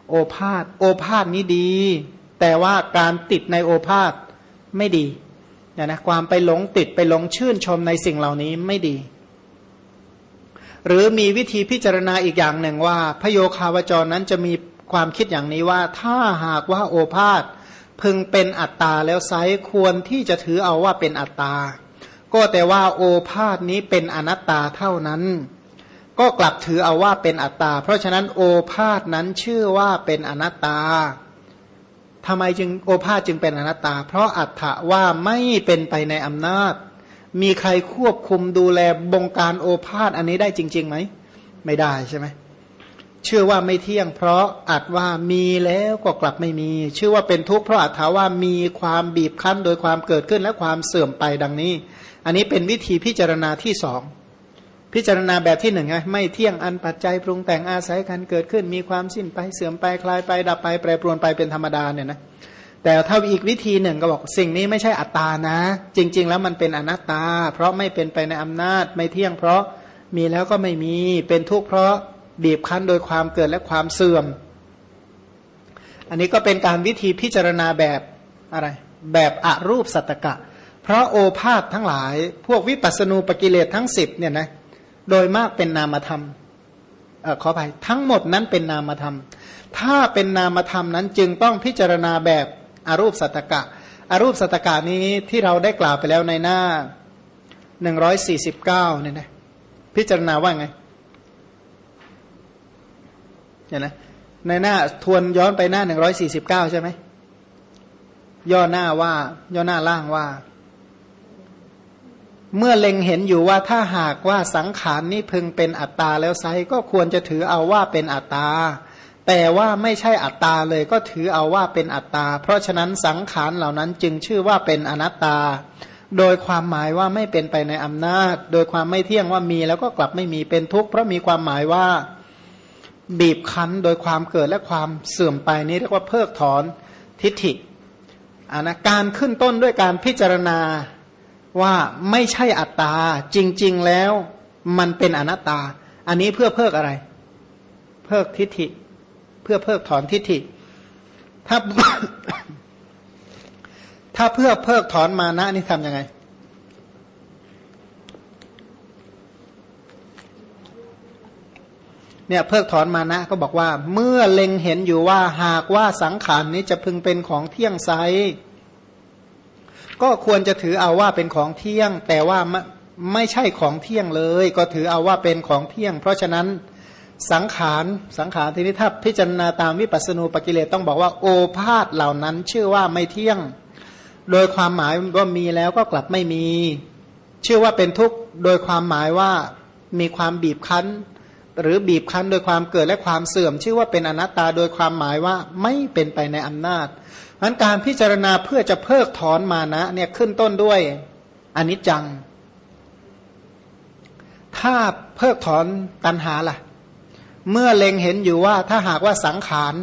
โอภาษโอภาษนี้ดี แต่ว่าการติดในโอภาษไม่ดีเนะนะความไปหลงติดไปหลงชื่นชมในสิ่งเหล่านี้ไม่ดี หรือมีวิธีพิจารณาอีกอย่างหนึ่งว่าพระโยคาวจรนั้นจะมีความคิดอย่างนี้ว่า ถ้าหากว่าโอภาษพึงเป็นอัตตาแล้วไซควรที่จะถือเอาว่าเป็นอัตตา ก็แต่ว่าโอภาษนี้เป็นอนัตตาเท่านั้น ก็กลับถือเอาว่าเป็นอัตตา เพราะฉะนั้นโอภาษนั้นชื่อว่าเป็นอนัตตาทำไมจึงโอภาษจึงเป็นอนัตตา เพราะอัตถะว่าไม่เป็นไปในอำนาจ มีใครควบคุมดูแลบงการโอภาษอันนี้ได้จริงๆไหม ไม่ได้ใช่ไหมเชื่อว่าไม่เที่ยง เพราะอัดว่ามีแล้วก็กลับไม่มีเชื่อว่าเป็นทุกข์เพราะอัตถาว่ามีความบีบคั้นโดยความเกิดขึ้นและความเสื่อมไปดังนี้ อันนี้เป็นวิธีพิจารณาที่สอง พิจารณาแบบที่หนึ่งไงไม่เที่ยงอันปัจจัยปรุงแต่งอาศัยกันเกิดขึ้น มีความสิ้นไปเสื่อมไปคลายไปดับไปแปรปรวนไปเป็นธรรมดาเนี่ยนะแต่ถ้าอีกวิธีหนึ่งก็บอกสิ่งนี้ไม่ใช่อัตตานะ จริง ๆ แล้วมันเป็นอนัตตา เพราะไม่เป็นไปในอำนาจไม่เที่ยง เพราะมีแล้วก็ไม่มีเป็นทุกข์เพราะบีบคั้นโดยความเกิดและความเสื่อม อันนี้ก็เป็นการวิธีพิจารณาแบบอะไร แบบอรูปสัตตกะ เพราะโอภาษทั้งหลาย พวกวิปัสสนูปกิเลสทั้งสิบเนี่ยนะ โดยมากเป็นนามธรรมอขออภัยทั้งหมดนั้นเป็นนามธรรม ถ้าเป็นนามธรรมนั้นจึงต้องพิจารณาแบบอรูปสัตกะอรูปสัตกะนี้ที่เราได้กล่าวไปแล้วในหน้าหนึ่งร้อยสี่สิบเก้าเนี่ยนะพิจารณาว่าไงเนี่ยนะในหน้าทวนย้อนไปหน้าหนึ่งร้อยสี่สิบเก้าใช่ไหมย่อหน้าว่า ย่อหน้าล่างว่า เมื่อเล็งเห็นอยู่ว่าถ้าหากว่าสังขารนี้พึงเป็นอัตตาแล้วไซก็ควรจะถือเอาว่าเป็นอัตตา แต่ว่าไม่ใช่อัตตาเลยก็ถือเอาว่าเป็นอัตตา เพราะฉะนั้นสังขารเหล่านั้นจึงชื่อว่าเป็นอนัตตา โดยความหมายว่าไม่เป็นไปในอำนาจ โดยความไม่เที่ยงว่ามีแล้วก็กลับไม่มีเป็นทุกข์เพราะมีความหมายว่าบีบคั้นโดยความเกิดและความเสื่อมไปนี้เรียกว่าเพิกถอนทิฏฐิอานะการขึ้นต้นด้วยการพิจารณา ว่าไม่ใช่อัตตา จริง ๆ แล้วมันเป็นอนัตตา อันนี้เพื่อเพิกอะไร เพิกทิฏฐิ เพื่อเพิกถอนทิฏฐิ ถ้า ถ้าเพื่อเพิกถอนมานะนี่ทำยังไง เนี่ยเพิกถอนมานะ ก็บอกว่า เมื่อเล็งเห็นอยู่ว่าหากว่าสังขารนี้จะพึงเป็นของเที่ยงไซ ก็ควรจะถือเอาว่าเป็นของเที่ยง แต่ว่าไม่ใช่ของเที่ยงเลย ก็ถือเอาว่าเป็นของเที่ยง เพราะฉะนั้นสังขารสังขารทีนี้ถ้าพิจารณาตามวิปัสสนูปกิเลสต้องบอกว่าโอภาษเหล่านั้น ชื่อว่าไม่เที่ยง โดยความหมายว่ามีแล้วก็กลับไม่มี ชื่อว่าเป็นทุกข์โดยความหมายว่ามีความบีบคั้น หรือบีบคั้นโดยความเกิดและความเสื่อม ชื่อว่าเป็นอนัตตาโดยความหมายว่าไม่เป็นไปในอำนาจ นั้นการพิจารณาเพื่อจะเพิกถอนมานะเนี่ยขึ้นต้นด้วยอนิจจัง ถ้าเพิกถอนตัณหาล่ะ เมื่อเล็งเห็นอยู่ว่าถ้าหากว่าสังขาร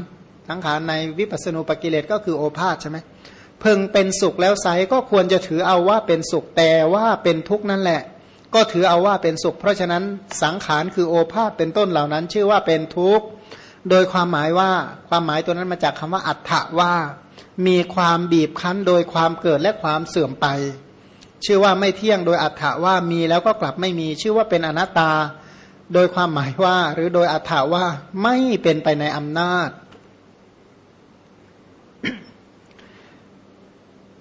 สังขารในวิปัสสนูปกิเลสก็คือโอภาษใช่ไหมเพึงเป็นสุขแล้วไซก็ควรจะถือเอาว่าเป็นสุขแต่ว่าเป็นทุกข์นั่นแหละ ก็ถือเอาว่าเป็นสุข เพราะฉะนั้นสังขารคือโอภาษเป็นต้นเหล่านั้น ชื่อว่าเป็นทุกข์โดยความหมายว่าความหมายตัวนั้นมาจากคำว่าอัฏฐว่า มีความบีบคั้นโดยความเกิดและความเสื่อมไป ชื่อว่าไม่เที่ยงโดยอัฏฐว่ามีแล้วก็กลับไม่มี ชื่อว่าเป็นอนัตตา โดยความหมายว่า หรือโดยอัฏฐว่าไม่เป็นไปในอำนาจ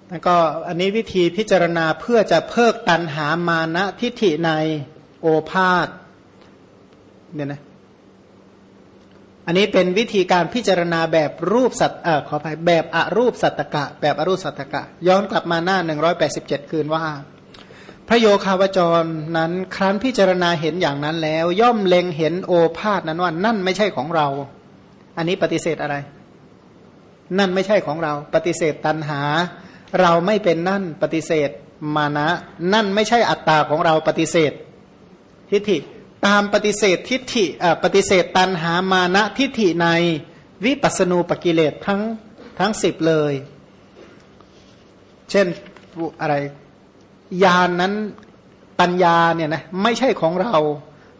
แล้วก็อันนี้วิธีพิจารณาเพื่อจะเพิกตันหามานะทิฏฐิในโอภาษเนี่ยนะ อันนี้เป็นวิธีการพิจารณาแบบรูปสัตเอ่อขออภัยแบบอรูปสัตตกะ แบบอรูปสัตตกะ ย้อนกลับมาหน้า 187 คืนว่า พระโยคาวจรนั้นครั้นพิจารณาเห็นอย่างนั้นแล้ว ย่อมเล็งเห็นโอภาษนั้นว่านั่นไม่ใช่ของเรา อันนี้ปฏิเสธอะไร นั่นไม่ใช่ของเรา ปฏิเสธตันหา เราไม่เป็นนั่นปฏิเสธมานะ นั่นไม่ใช่อัตตาของเราปฏิเสธทิฏฐิ ตามปฏิเสธทิฏฐิปฏิเสธตันหามานะทิฏฐิในวิปัสณูปกิเลสทั้งทั้งสิบเลย เช่นอะไรยานนั้นปัญญาเนี่ยนะไม่ใช่ของเรา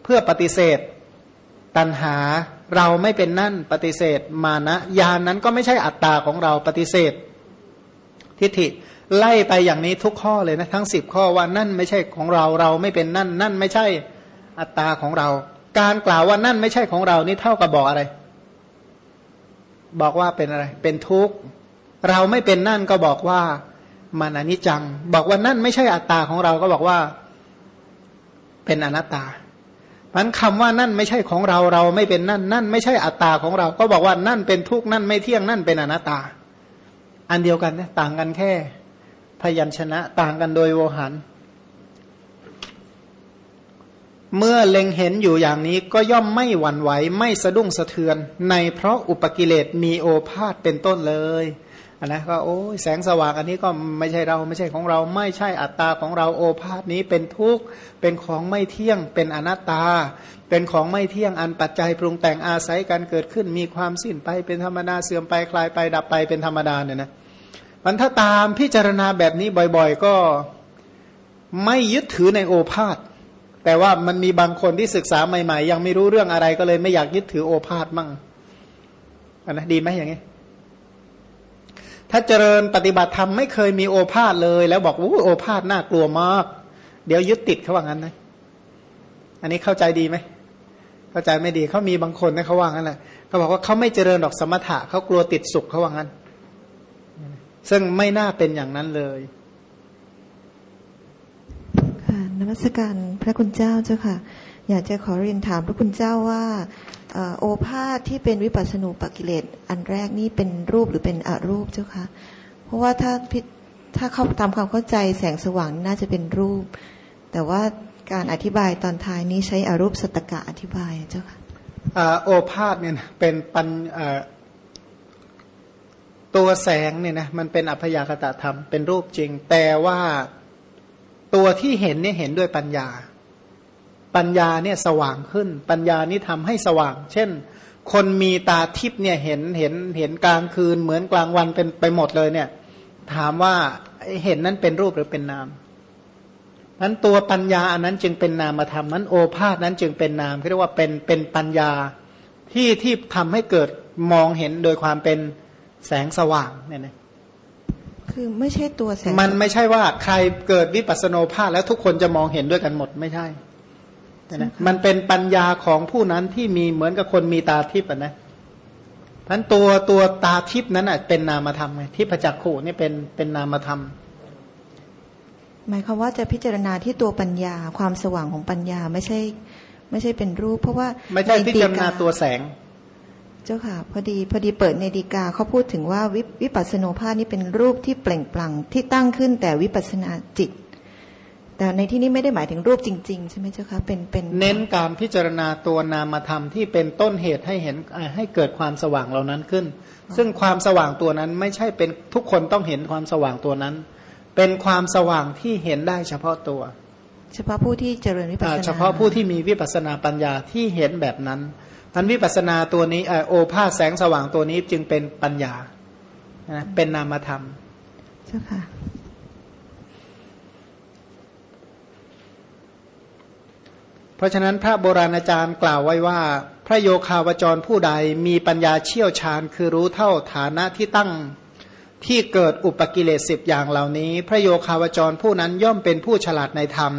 เพื่อปฏิเสธตันหาเราไม่เป็นนั่นปฏิเสธมานะยานนั้นก็ไม่ใช่อัตตาของเราปฏิเสธ ทิฏฐิไล่ไปอย่างนี้ทุกข้อเลยนะทั้งสิบข้อว่านั่นไม่ใช่ของเราเราไม่เป็นนั่น นั่นไม่ใช่ อัตตาของเรา การกล่าวว่านั่นไม่ใช่ของเรานี่เท่ากับบอกอะไร บอกว่าเป็นอะไร เป็นทุกข์ เราไม่เป็นนั่นก็บอกว่ามันอนิจจัง บอกว่านั่นไม่ใช่อัตตาของเราก็บอกว่า เป็นอนัตตาพันคำว่านั่นไม่ใช่ของเราเราไม่เป็นนั่น นั่นไม่ใช่อัตตาของเรา ก็บอกว่านั่นเป็นทุกข์นั่นไม่เที่ยงนั่นเป็นอนัตตา อันเดียวกันนะต่างกันแค่ พยัญชนะต่างกันโดยโวหาร เมื่อเล็งเห็นอยู่อย่างนี้ก็ย่อมไม่หวั่นไหวไม่สะดุ้งสะเทือน ในเพราะอุปกิเลสมีโอภาษเป็นต้นเลยนนะก็โอ้ยแสงสว่างอันนี้ก็ไม่ใช่เราไม่ใช่ของเราไม่ใช่อัตตาของเราโอภาษนี้เป็นทุกข์เป็นของไม่เที่ยงเป็นอนัตตา เป็นของไม่เที่ยงอันปัจจัยปรุงแต่งอาศัยการเกิดขึ้นมีความสิ้นไปเป็นธรรมดาเสื่อมไปคลายไปดับไปเป็นธรรมดาเนี่ยนะมันถ้าตามพิจารณาแบบนี้บ่อย ๆ ก็ไม่ยึดถือในโอภาษ แต่ว่ามันมีบางคนที่ศึกษาใหม่ๆ ยังไม่รู้เรื่องอะไรก็เลยไม่อยากยึดถือโอภาษมั่งอันนะดีไหมอย่างนี้ ถ้าเจริญปฏิบัติธรรมไม่เคยมีโอภาษเลย แล้วบอกว่าโอภาษน่ากลัวมาก เดี๋ยวยึดติดเขาว่างั้นนะอันนี้เข้าใจดีไหมเข้าใจไม่ดีเขามีบางคนนะเขาว่างั้นแหละเขาบอกว่าเขาไม่เจริญดอกสมถะเขากลัวติดสุขเขาว่างั้น ซึ่งไม่น่าเป็นอย่างนั้นเลย ค่ะ นมัสการพระคุณเจ้าเจ้าค่ะ อยากจะขอเรียนถามพระคุณเจ้าว่าโอภาษที่เป็นวิปัสสนูปกิเลสอันแรกนี่เป็นรูปหรือเป็นอรูปเจ้าค่ะเพราะว่าถ้าถ้าเข้าตามความเข้าใจแสงสว่างน่าจะเป็นรูป แต่ว่าการอธิบายตอนท้ายนี้ใช้อรูปสตกะอธิบายเจ้าค่ะโอภาษเนี่ยเป็นปัญตัวแสงเนี่ยนะมันเป็นอัพยากตธรรมเป็นรูปจริง แต่ว่า ตัวที่เห็นเนี่ยเห็นด้วยปัญญา ปัญญาเนี่ยสว่างขึ้น ปัญญานี่ทำให้สว่าง เช่น คนมีตาทิพย์เนี่ยเห็นเห็นเห็นกลางคืน เหมือนกลางวันเป็นไปหมดเลยเนี่ย ถามว่าเห็นนั้นเป็นรูปหรือเป็นนามนั้นตัวปัญญาอันนั้นจึงเป็นนามธรรมนั้นโอภาษนั้นจึงเป็นนามเรียกว่าเป็นเป็นปัญญาที่ที่ทำให้เกิดมองเห็นโดยความเป็นแสงสว่างเนี่ยนะ คือไม่ใช่ตัวแสงมันไม่ใช่ว่าใครเกิดวิปัสสโนภาพแล้วทุกคนจะมองเห็นด้วยกันหมดไม่ใช่นะมันเป็นปัญญาของผู้นั้นที่มีเหมือนกับคนมีตาทิพย์อะนะพันตัวตัวตาทิพย์นั้นอะเป็นนามธรรมไงที่ประจักษ์ขู่นี่เป็นเป็นนามธรรม หมายความว่าจะพิจารณาที่ตัวปัญญาความสว่างของปัญญาไม่ใช่ ไม่ใช่เป็นรูป เพราะว่าไม่ใช่ในพิจารณาฎีกตัวแสงเจ้าค่ะพอดีพอดีเปิดในดีกาเขาพูดถึงว่าวิวิปัสสโนภาพนี่เป็นรูปที่เปล่งปลั่งที่ตั้งขึ้นแต่วิปัสสนาจิต แต่ในที่นี้ไม่ได้หมายถึงรูปจริง ๆ ใช่ไหมเจ้าคะเป็นเป็นเน้นการพิจารณาตัวนามธรรมที่เป็นต้นเหตุให้เห็นให้เกิดความสว่างเหล่านั้นขึ้น ซึ่งความสว่างตัวนั้นไม่ใช่เป็นทุกคนต้องเห็นความสว่างตัวนั้น เป็นความสว่างที่เห็นได้เฉพาะตัว เฉพาะผู้ที่เจริญวิปัสสอ่านาเฉพาะผู้ที่มีวิปัสสนาปัญญาที่เห็นแบบนั้น ทันวิปัสสนาตัวนี้เอ่อโอภาสแสงสว่างตัวนี้จึงเป็นปัญญานะเป็นนามธรรม เจ้าค่ะ เพราะฉะนั้นพระโบราณอาจารย์กล่าวไว้ว่า พระโยคาวจรผู้ใดมีปัญญาเชี่ยวชาญคือรู้เท่าฐานะที่ตั้งที่เกิดอุปกิเลสสิบอย่างเหล่านี้ พระโยคาวจรผู้นั้นย่อมเป็นผู้ฉลาดในธรรม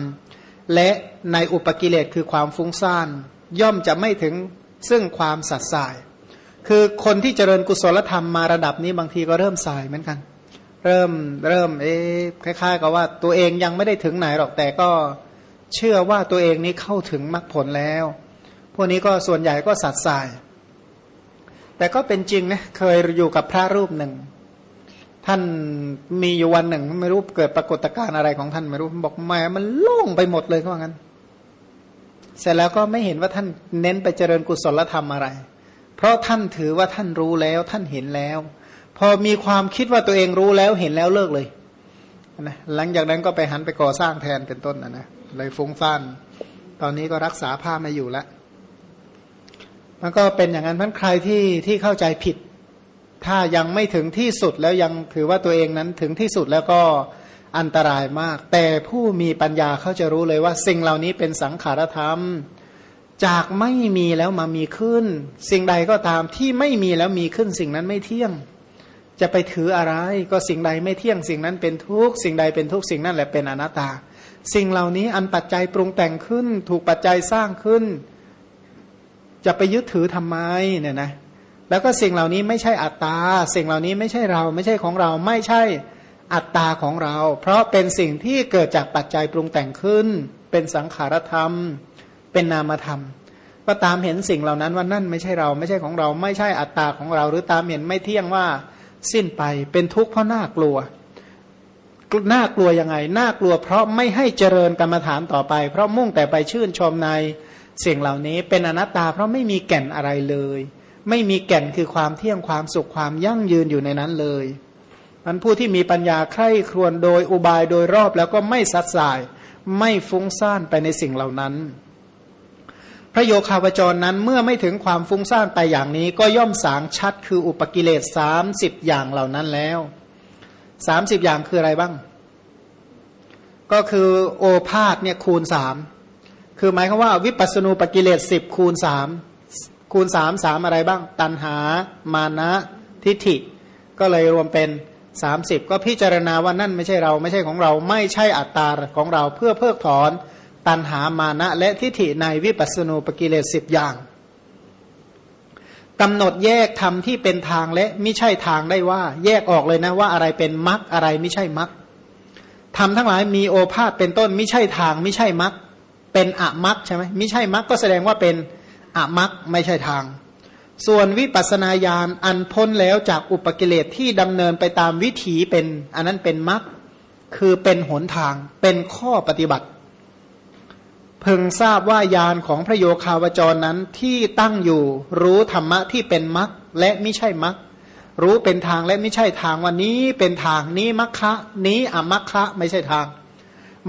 และในอุปกิเลสคือความฟุ้งซ่าน ย่อมจะไม่ถึง ซึ่งความสัตย์สาย คือคนที่เจริญกุศลธรรมมาระดับนี้บางทีก็เริ่มสายเหมือนกัน เริ่มเริ่มเอ๊ะคล้ายๆ กับว่าตัวเองยังไม่ได้ถึงไหนหรอกแต่ก็เชื่อว่าตัวเองนี้เข้าถึงมรรคผลแล้ว พวกนี้ก็ส่วนใหญ่ก็สัตย์สาย แต่ก็เป็นจริงนะเคยอยู่กับพระรูปหนึ่ง ท่านมีอยู่วันหนึ่ง ไม่รู้เกิดปรากฏการณ์อะไรของท่านไม่รู้บอกแหมมันโล่งไปหมดเลยเขาว่างั้น เสร็จแล้วก็ไม่เห็นว่าท่านเน้นไปเจริญกุศลธรรมอะไร เพราะท่านถือว่าท่านรู้แล้วท่านเห็นแล้ว พอมีความคิดว่าตัวเองรู้แล้วเห็นแล้วเลิกเลยนะหลังจากนั้นก็ไปหันไปก่อสร้างแทนเป็นต้นนะนะเลยฟุ้งซ่านตอนนี้ก็รักษาผ้าไม่อยู่แล้วมันก็เป็นอย่างนั้นพันใครที่ที่เข้าใจผิด ถ้ายังไม่ถึงที่สุดแล้วยังถือว่าตัวเองนั้นถึงที่สุดแล้วก็ อันตรายมาก แต่ผู้มีปัญญาเขาจะรู้เลยว่า สิ่งเหล่านี้เป็นสังขารธรรม จากไม่มีแล้วมามีขึ้น สิ่งใดก็ตามที่ไม่มีแล้วมีขึ้นสิ่งนั้นไม่เที่ยง จะไปถืออะไร ก็สิ่งใดไม่เที่ยงสิ่งนั้นเป็นทุกข์สิ่งใดเป็นทุกข์สิ่งนั้นแหละเป็นอนัตตา สิ่งเหล่านี้อันปัจจัยปรุงแต่งขึ้น ถูกปัจจัยสร้างขึ้น จะไปยึดถือทำไมเนี่ยนะแล้วก็สิ่งเหล่านี้ไม่ใช่อัตตา สิ่งเหล่านี้ไม่ใช่เราไม่ใช่ของเราไม่ใช่ อัตตาของเรา เพราะเป็นสิ่งที่เกิดจากปัจจัยปรุงแต่งขึ้น เป็นสังขารธรรม เป็นนามธรรม ก็ตามเห็นสิ่งเหล่านั้นว่านั่นไม่ใช่เราไม่ใช่ของเรา ไม่ใช่อัตตาของเรา หรือตามเห็นไม่เที่ยงว่าสิ้นไปเป็นทุกข์เพราะน่ากลัวน่ากลัวยังไงน่ากลัว เพราะไม่ให้เจริญกรรมฐานต่อไป เพราะมุ่งแต่ไปชื่นชมในสิ่งเหล่านี้ เป็นอนัตตา เพราะไม่มีแก่นอะไรเลย ไม่มีแก่นคือความเที่ยงความสุขความยั่งยืนอยู่ในนั้นเลย มันผู้ที่มีปัญญาใคร่ครวญโดยอุบายโดยรอบแล้วก็ไม่สัดสาย ไม่ฟุ้งซ่านไปในสิ่งเหล่านั้น พระโยคาวจรนั้นเมื่อไม่ถึงความฟุ้งซ่านไปอย่างนี้ ก็ย่อมสางชัดคืออุปกิเลสสามสิบอย่างเหล่านั้นแล้วสามสิบอย่างคืออะไรบ้าง ก็คือโอภาษเนี่ยคูณสามคือหมายความว่าวิปัสสนูปกิเลสสิบคูณสามคูณสามสามอะไรบ้าง ตัณหา มานะทิฏฐิ ก็เลยรวมเป็น สามสิบก็พิจารณาว่านั่นไม่ใช่เราไม่ใช่ของเรา ไม่ใช่อัตตาของเราเพื่อเพิกถอน ตัณหามานะและทิฏฐิในวิปัสสนูปกิเลสสิบอย่างกำหนดแยกธรรมที่เป็นทางและไม่ใช่ทางได้ว่า แยกออกเลยนะว่าอะไรเป็นมรรคอะไรไม่ใช่มรรคธรรมทั้งหลายมีโอภาษเป็นต้นไม่ใช่ทางไม่ใช่มรรคเป็นอะมรรคใช่ไหมไม่ใช่มรรคก็แสดงว่าเป็นอะมรรคไม่ใช่ทาง ส่วนวิปัสนาญาณอันพ้นแล้วจากอุปกิเลสที่ดำเนินไปตามวิถีเป็น อันนั้นเป็นมรรคคือเป็นหนทางเป็นข้อปฏิบัติ เพึงทราบว่ายานของพระโยคาวจรนั้นที่ตั้งอยู่รู้ธรรมะที่เป็นมรรคและไม่ใช่มรรครู้เป็นทางและไม่ใช่ทางวันนี้เป็นทางนี้มัคคะนี้อมัคคะไม่ใช่ทาง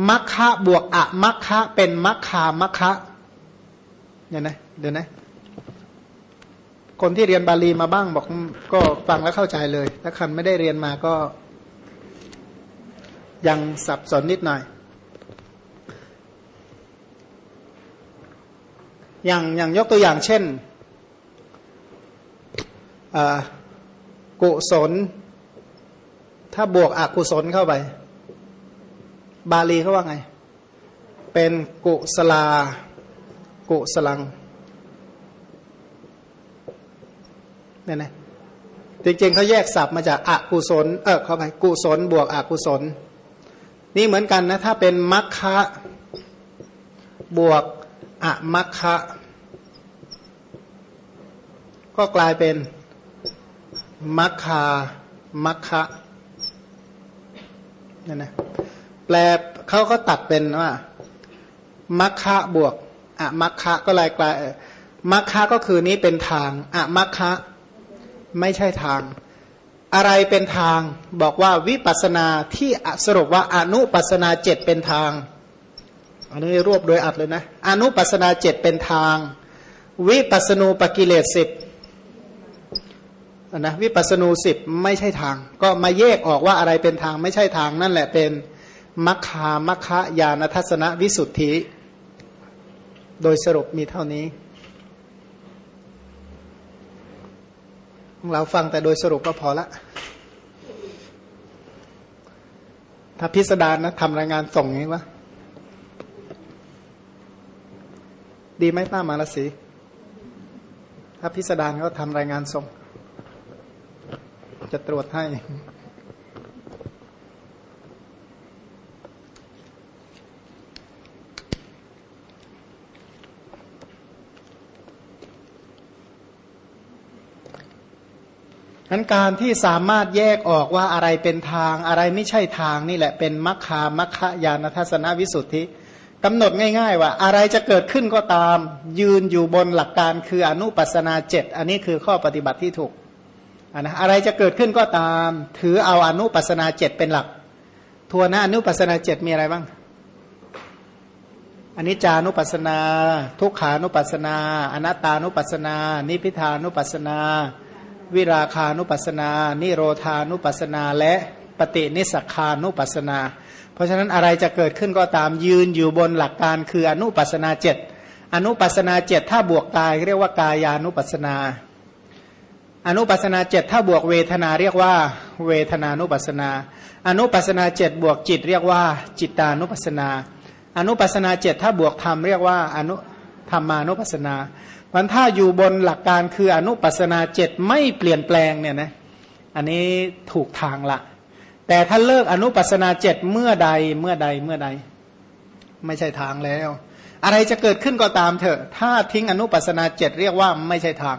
มัคคะบวกอะมัคคะเป็นมัคคามัคคะเนี่ยนะเดี๋ยวนะ คนที่เรียนบาลีมาบ้างบอกก็ฟังแล้วเข้าใจเลย ถ้าคันไม่ได้เรียนมาก็ ยังสับสนนิดหน่อย อย่างอย่างยกตัวอย่างเช่นกุศล ถ้าบวกอกุศลเข้าไป บาลีเขาว่าไง เป็นกุศลา กุศลัง เนี่ยนะจริงๆเขาแยกศัพท์มาจากอากุศล เออเข้าไปกุศลบวกอกุศล นี่เหมือนกันนะ ถ้าเป็นมัคคะบวกอะมัคคะก็กลายเป็นมัคคามัคคะนี่นะแปลเขาก็ตัดเป็นว่ามัคคะบวกอะมัคคะก็ลายกลายมัคคะก็คือนี้เป็นทางอะมัคคะ ไม่ใช่ทาง อะไรเป็นทาง บอกว่าวิปัสนาที่สรุปว่าอนุปัสนาเจ็ดเป็นทางอันนี้รวบโดยอัดเลยนะอนุปัสนาเจ็ดเป็นทาง วิปัสนูปกิเลสสิบนะวิปัสนูสิบไม่ใช่ทาง ก็มาแยกออกว่าอะไรเป็นทางไม่ใช่ทางนั่นแหละเป็นมัคคามัคคะญาณทัศนวิสุทธิ โดยสรุปมีเท่านี้ เราฟังแต่โดยสรุปก็พอละ ถ้าพิสดารนะทำรายงานส่งนี้วะดีไหมป้ามาลสี ถ้าพิสดารก็ทำรายงานส่ง จะตรวจให้ นั้นการที่สามารถแยกออกว่าอะไรเป็นทางอะไรไม่ใช่ทางนี่แหละเป็นมัคคามัคคายานทัศนวิสุทธิกำหนดง่ายๆว่าอะไรจะเกิดขึ้นก็ตาม ยืนอยู่บนหลักการคืออนุปัสนาเจ็ดอันนี้คือข้อปฏิบัติที่ถูกนนะอะไรจะเกิดขึ้นก็ตาม ถือเอาอนุปัสนาเจ็ดเป็นหลัก ทัวนะอนุปัสนาเจ็ดมีอะไรบ้างอันนี้จานุปัสนา ทุกขานุปัสนา อนัตตานุปัสนา นิพิทานุปัสนา วิราคานุปัสนา นิโรธานุปัสนา และปฏินิสักานุปัสนา เพราะฉะนั้นอะไรจะเกิดขึ้นก็ตามยืนอยู่บนหลักการคืออนุปัสนาเจ็ดอนุปัสนาเจ็ดถ้าบวกกายเรียกว่ากายานุปัสนา อนุปัสนาเจ็ดถ้าบวกเวทนาเรียกว่า เวทนานุปัสนา อนุปัสนาเจ็ดบวกจิตเรียกว่า จิตานุปัสนา อนุปัสนาเจ็ดถ้าบวกธรรมเรียกว่าอนุธรรมานุปัสนา มันถ้าอยู่บนหลักการคืออนุปัสนาเจ็ดไม่เปลี่ยนแปลงเนี่ยนะอันนี้ถูกทางละ แต่ถ้าเลิกอนุปัสนาเจ็ดเมื่อใดเมื่อใดเมื่อใด ไม่ใช่ทางแล้ว อะไรจะเกิดขึ้นก็ตามเถอะ ถ้าทิ้งอนุปัสนาเจ็ดเรียกว่าไม่ใช่ทาง